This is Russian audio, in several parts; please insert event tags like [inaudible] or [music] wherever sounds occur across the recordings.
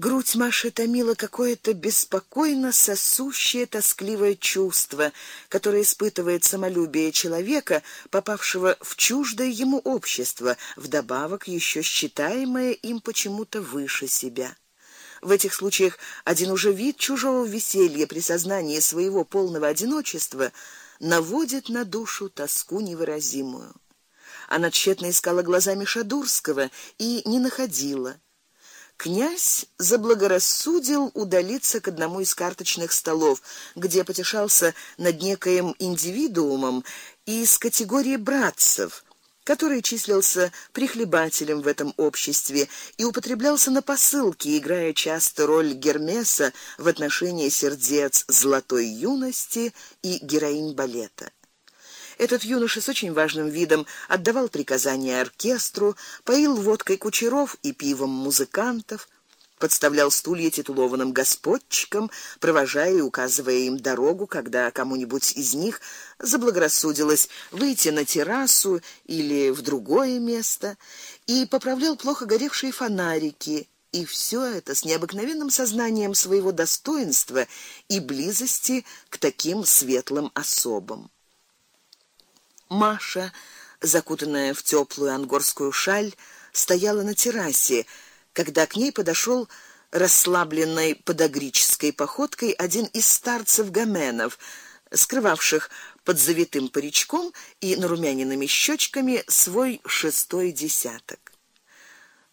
Грудь Маши томила какое-то беспокойно сосущее тоскливое чувство, которое испытывает самолюбие человека, попавшего в чуждое ему общество, вдобавок еще считаемое им почему-то выше себя. В этих случаях один уже вид чужого веселья при сознании своего полного одиночества наводит на душу тоску невыразимую. Она тщетно искала глазами Шадурского и не находила князь заблагорассудил удалиться к одному из карточных столов, где потешался над некоим индивидуумом из категории братцев, который числился прихлебателем в этом обществе и употреблялся на посылки, играя часто роль Гермеса в отношении сердец золотой юности и героинь балета. Этот юноша с очень важным видом отдавал приказания оркестру, поил водкой кучеров и пивом музыкантов, подставлял стулья титулованным господчикам, провожая и указывая им дорогу, когда кому-нибудь из них заблагорассудилось выйти на террасу или в другое место, и поправлял плохо горевшие фонарики. И все это с необыкновенным сознанием своего достоинства и близости к таким светлым особам. Маша, закутанная в теплую ангорскую шаль, стояла на террасе, когда к ней подошел расслабленной подагрической походкой один из старцев гаменов, скрывавших под завитым паричком и нарумяненными щечками свой шестой десяток.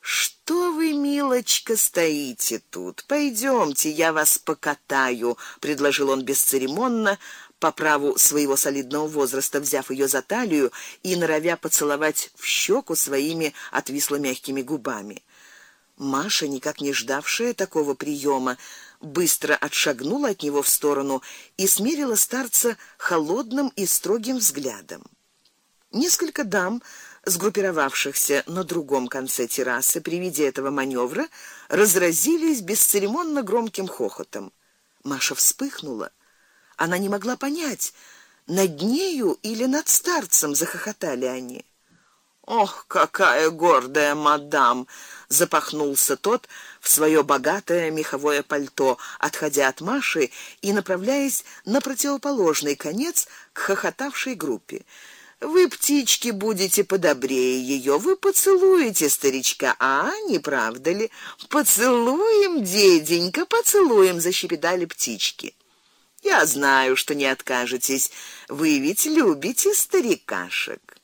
Что вы, милочка, стоите тут? Пойдемте, я вас покатаю, предложил он бесцеремонно, по праву своего солидного возраста, взяв ее за талию и норовя поцеловать в щеку своими отвисло мягкими губами. Маша, никак не ждавшая такого приема, быстро отшагнула от него в сторону и смерила старца холодным и строгим взглядом. Несколько дам, сгруппировавшихся на другом конце террасы при виде этого маневра, разразились бесцеремонно громким хохотом. Маша вспыхнула она не могла понять, над нею или над старцем захохотали они. Ох, какая гордая мадам, запахнулся тот в свое богатое меховое пальто, отходя от Маши и направляясь на противоположный конец к хохотавшей группе. Вы птички будете подобрее ее, вы поцелуете старичка, а не правда ли? Поцелуем, деденька, поцелуем, защебетали птички. Я знаю, что не откажетесь. Вы ведь любите старикашек.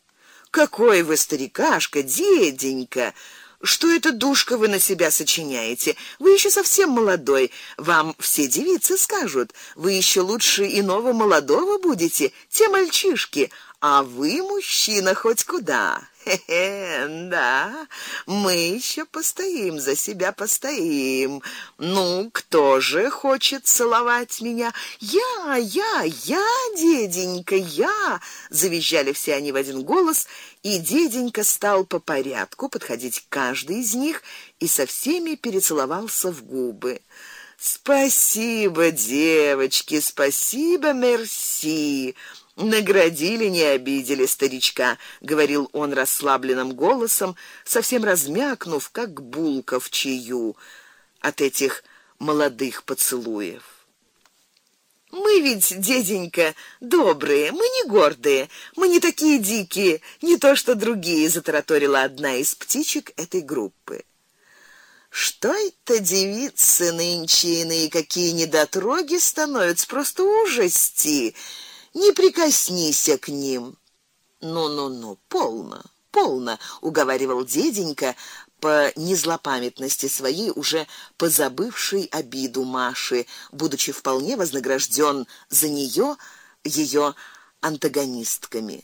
Какой вы старикашка, деденька. Что это душка вы на себя сочиняете? Вы еще совсем молодой. Вам все девицы скажут: вы еще лучше иного молодого будете, те мальчишки, а вы мужчина хоть куда. Хе-хе, [laughs] да. Мы еще постоим за себя, постоим. Ну, кто же хочет целовать меня? Я, я, я, деденька, я, завизжали все они в один голос, и деденька стал по порядку подходить к каждой из них и со всеми перецеловался в губы. Спасибо, девочки, спасибо, мерси. Наградили, не обидели старичка, говорил он расслабленным голосом, совсем размякнув, как булка в чаю от этих молодых поцелуев. Мы ведь, деденька, добрые, мы не гордые, мы не такие дикие, не то что другие, затараторила одна из птичек этой группы. Что это девицы нынче иные какие недотроги становятся, просто ужасти не прикоснися к ним. Ну-ну-ну, полно, полно, уговаривал деденька по незлопамятности своей, уже позабывшей обиду Маши, будучи вполне вознагражден за нее ее антагонистками.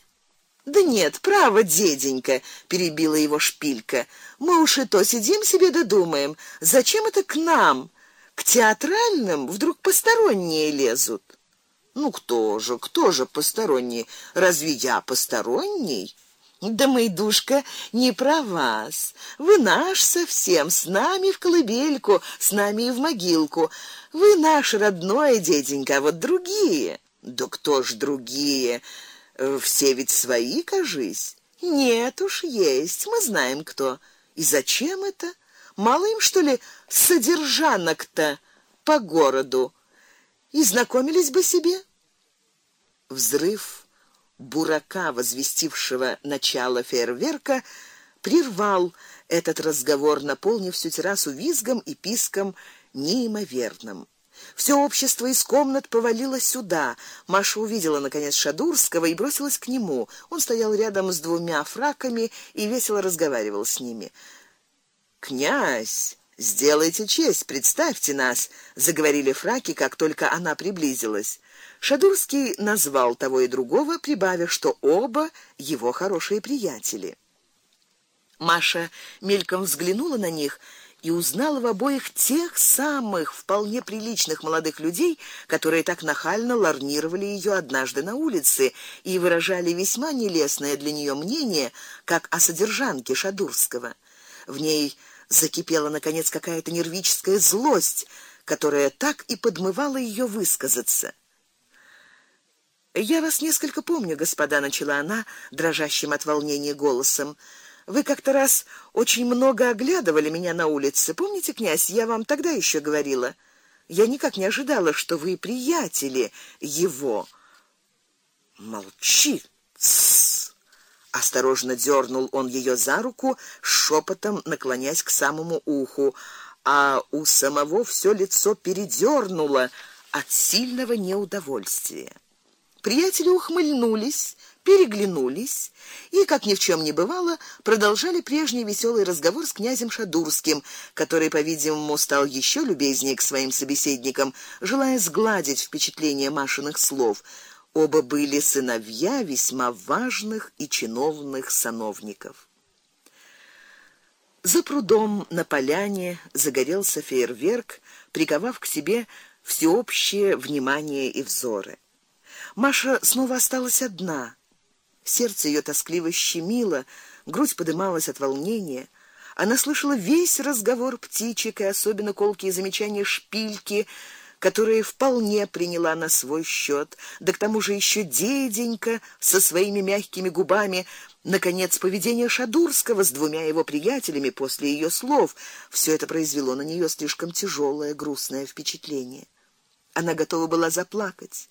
Да нет, право, деденька, перебила его шпилька. Мы уж и то сидим себе да думаем, зачем это к нам, к театральным, вдруг посторонние лезут. Ну кто же, кто же посторонний? Разве я посторонний? Да мой душка не про вас. Вы наш совсем, с нами в колыбельку, с нами и в могилку. Вы наш родной деденька, а вот другие. Да кто ж другие? Все ведь свои, кажись. Нет уж есть, мы знаем кто. И зачем это? Мало им что ли содержанок-то по городу? И знакомились бы себе. Взрыв бурака, возвестившего начало фейерверка, прервал этот разговор, наполнив всю террасу визгом и писком неимоверным. Все общество из комнат повалило сюда. Маша увидела наконец Шадурского и бросилась к нему. Он стоял рядом с двумя фраками и весело разговаривал с ними. Князь, сделайте честь, представьте нас, заговорили фраки, как только она приблизилась. Шадурский назвал того и другого, прибавив, что оба его хорошие приятели. Маша мельком взглянула на них и узнала в обоих тех самых вполне приличных молодых людей, которые так нахально ларнировали ее однажды на улице и выражали весьма нелестное для нее мнение, как о содержанке Шадурского. В ней закипела наконец какая-то нервическая злость, которая так и подмывала ее высказаться. Я вас несколько помню, господа, начала она дрожащим от волнения голосом. Вы как-то раз очень много оглядывали меня на улице. Помните, князь, я вам тогда еще говорила. Я никак не ожидала, что вы приятели его. Молчи. Тс. Осторожно дернул он ее за руку, шепотом наклоняясь к самому уху, а у самого все лицо передернуло от сильного неудовольствия. Приятели ухмыльнулись, переглянулись и, как ни в чем не бывало, продолжали прежний веселый разговор с князем Шадурским, который, по-видимому, стал еще любезнее к своим собеседникам, желая сгладить впечатление Машиных слов. Оба были сыновья весьма важных и чиновных сановников. За прудом на поляне загорелся фейерверк, приковав к себе всеобщее внимание и взоры. Маша снова осталась одна. Сердце ее тоскливо щемило, грудь подымалась от волнения. Она слышала весь разговор птичек и особенно колкие замечания шпильки, которые вполне приняла на свой счет. Да к тому же еще деденька со своими мягкими губами, наконец поведение Шадурского с двумя его приятелями после ее слов. Все это произвело на нее слишком тяжелое, грустное впечатление. Она готова была заплакать.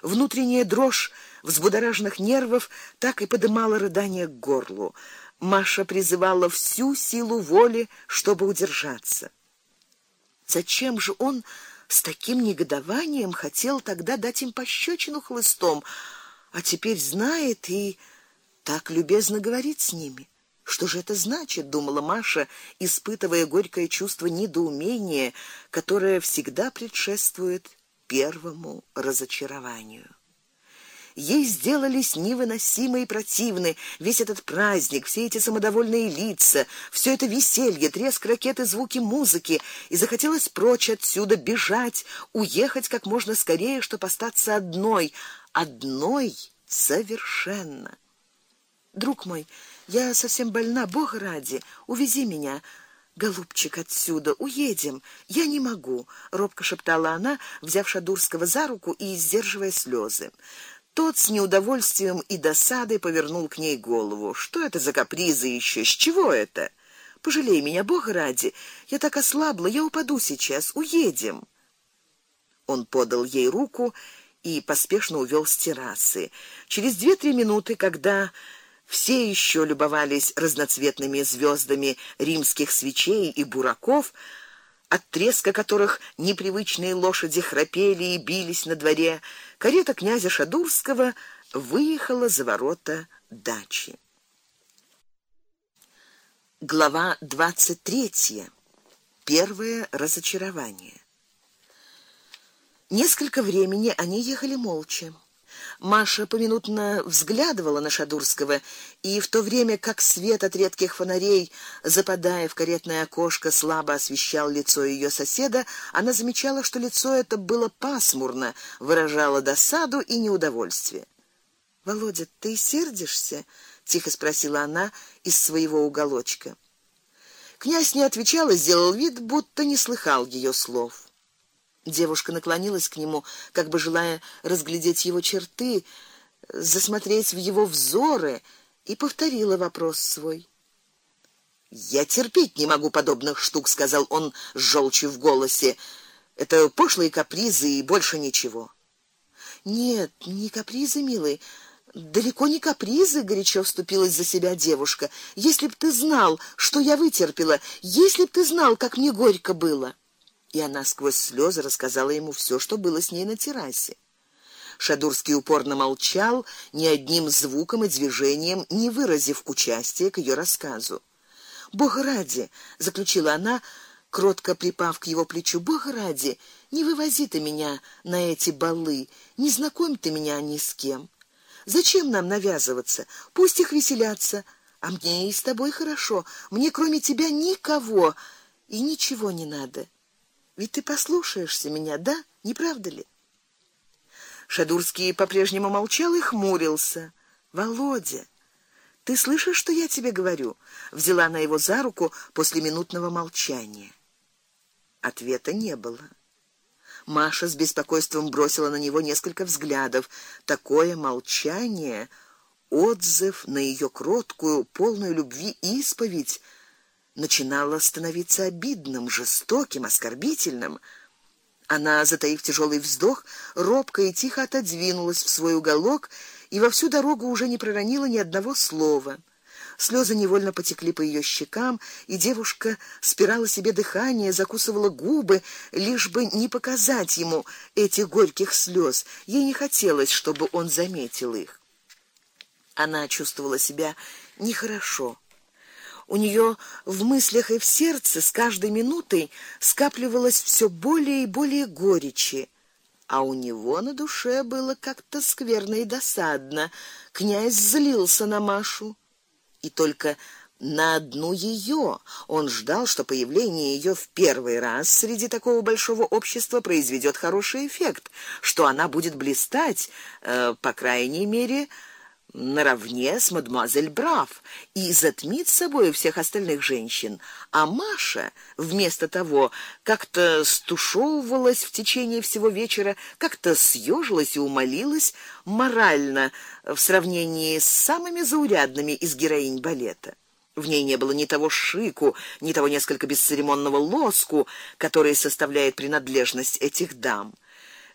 Внутренняя дрожь взбудораженных нервов так и подымала рыдание к горлу. Маша призывала всю силу воли, чтобы удержаться. Зачем же он с таким негодованием хотел тогда дать им пощечину хлыстом, а теперь знает и так любезно говорит с ними? Что же это значит, думала Маша, испытывая горькое чувство недоумения, которое всегда предшествует первому разочарованию. Ей сделались невыносимы и противны весь этот праздник, все эти самодовольные лица, все это веселье, треск ракет и звуки музыки, и захотелось прочь отсюда бежать, уехать как можно скорее, чтобы остаться одной, одной совершенно. Друг мой, я совсем больна, Бог ради, увези меня. Голубчик, отсюда уедем. Я не могу, робко шептала она, взяв Шадурского за руку и сдерживая слезы. Тот с неудовольствием и досадой повернул к ней голову. Что это за капризы еще? С чего это? Пожалей меня, Бог ради. Я так ослабла, я упаду сейчас. Уедем. Он подал ей руку и поспешно увёл с террасы. Через две-три минуты, когда все еще любовались разноцветными звездами римских свечей и бураков, от треска которых непривычные лошади храпели и бились на дворе. Карета князя Шадурского выехала за ворота дачи. Глава двадцать третья. Первое разочарование. Несколько времени они ехали молча. Маша поминутно взглядывала на Шадурского, и в то время, как свет от редких фонарей, западая в каретное окошко, слабо освещал лицо ее соседа, она замечала, что лицо это было пасмурно, выражало досаду и неудовольствие. "Володя, ты сердишься?" тихо спросила она из своего уголочка. Князь не отвечал и сделал вид, будто не слыхал ее слов. Девушка наклонилась к нему, как бы желая разглядеть его черты, засмотреть в его взоры, и повторила вопрос свой. Я терпеть не могу подобных штук, сказал он с желчью в голосе. Это пошлые капризы и больше ничего. Нет, не капризы, милый. Далеко не капризы, горячо вступилась за себя девушка. Если б ты знал, что я вытерпела, если б ты знал, как мне горько было. И она сквозь слезы рассказала ему все, что было с ней на террасе. Шадурский упорно молчал, ни одним звуком и движением не выразив участия к ее рассказу. Бог ради, заключила она, кротко припав к его плечу. Бог ради, не вывози ты меня на эти балы, не знакомь ты меня ни с кем. Зачем нам навязываться? Пусть их веселятся, а мне и с тобой хорошо. Мне кроме тебя никого и ничего не надо. Ведь ты послушаешься меня, да? Не правда ли? Шадурский по-прежнему молчал и хмурился. Володя, ты слышишь, что я тебе говорю? Взяла на его за руку после минутного молчания. Ответа не было. Маша с беспокойством бросила на него несколько взглядов. Такое молчание, отзыв на ее кроткую, полную любви исповедь начинало становиться обидным, жестоким, оскорбительным. Она, затаив тяжелый вздох, робко и тихо отодвинулась в свой уголок и во всю дорогу уже не проронила ни одного слова. Слезы невольно потекли по ее щекам, и девушка спирала себе дыхание, закусывала губы, лишь бы не показать ему этих горьких слез. Ей не хотелось, чтобы он заметил их. Она чувствовала себя нехорошо. У нее в мыслях и в сердце с каждой минутой скапливалось все более и более горечи а у него на душе было как-то скверно и досадно. Князь злился на Машу и только на одну ее. Он ждал, что появление ее в первый раз среди такого большого общества произведет хороший эффект, что она будет блистать, э, по крайней мере, наравне с мадемуазель Брав и затмит собой всех остальных женщин. А Маша вместо того как-то стушевывалась в течение всего вечера, как-то съежилась и умолилась морально в сравнении с самыми заурядными из героинь балета. В ней не было ни того шику, ни того несколько бесцеремонного лоску, который составляет принадлежность этих дам.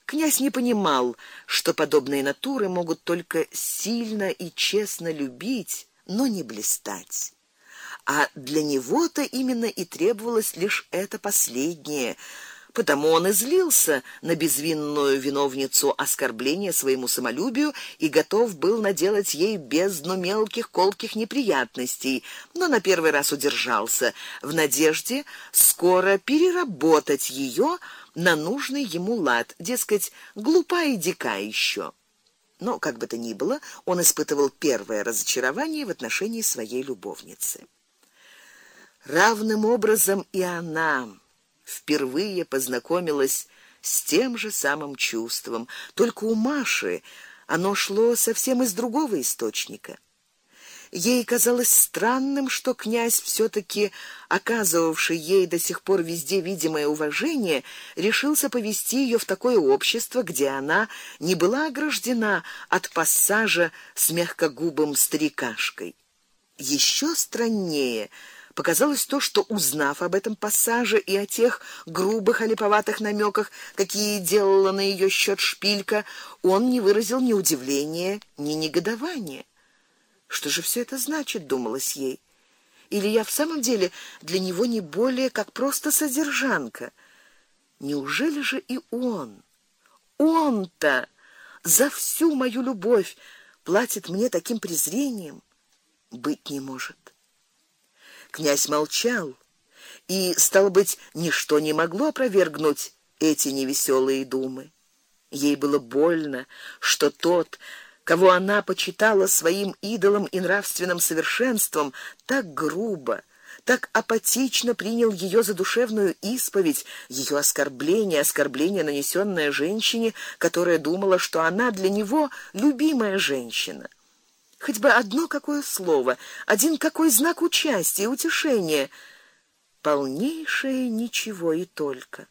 Князь не понимал, что подобные натуры могут только сильно и честно любить, но не блистать. А для него-то именно и требовалось лишь это последнее. Потому он излился на безвинную виновницу оскорбления своему самолюбию и готов был наделать ей бездну мелких колких неприятностей, но на первый раз удержался в надежде скоро переработать ее на нужный ему лад, дескать, глупа и дика еще. Но как бы то ни было, он испытывал первое разочарование в отношении своей любовницы. Равным образом и она впервые познакомилась с тем же самым чувством, только у Маши оно шло совсем из другого источника. Ей казалось странным, что князь все таки оказывавший ей до сих пор везде видимое уважение, решился повести ее в такое общество, где она не была ограждена от пассажа с мягкогубым старикашкой. Еще страннее показалось то, что узнав об этом пассаже и о тех грубых олиповатых намеках, какие делала на ее счет шпилька, он не выразил ни удивления, ни негодования. Что же все это значит, думалось ей? Или я в самом деле для него не более как просто содержанка? Неужели же и он, он-то за всю мою любовь платит мне таким презрением? Быть не может. Князь молчал, и стало быть, ничто не могло опровергнуть эти невеселые думы. Ей было больно, что тот кого она почитала своим идолом и нравственным совершенством, так грубо, так апатично принял ее за душевную исповедь, ее оскорбление, оскорбление, нанесенное женщине, которая думала, что она для него любимая женщина. Хоть бы одно какое слово, один какой знак участия, утешения, полнейшее ничего и только.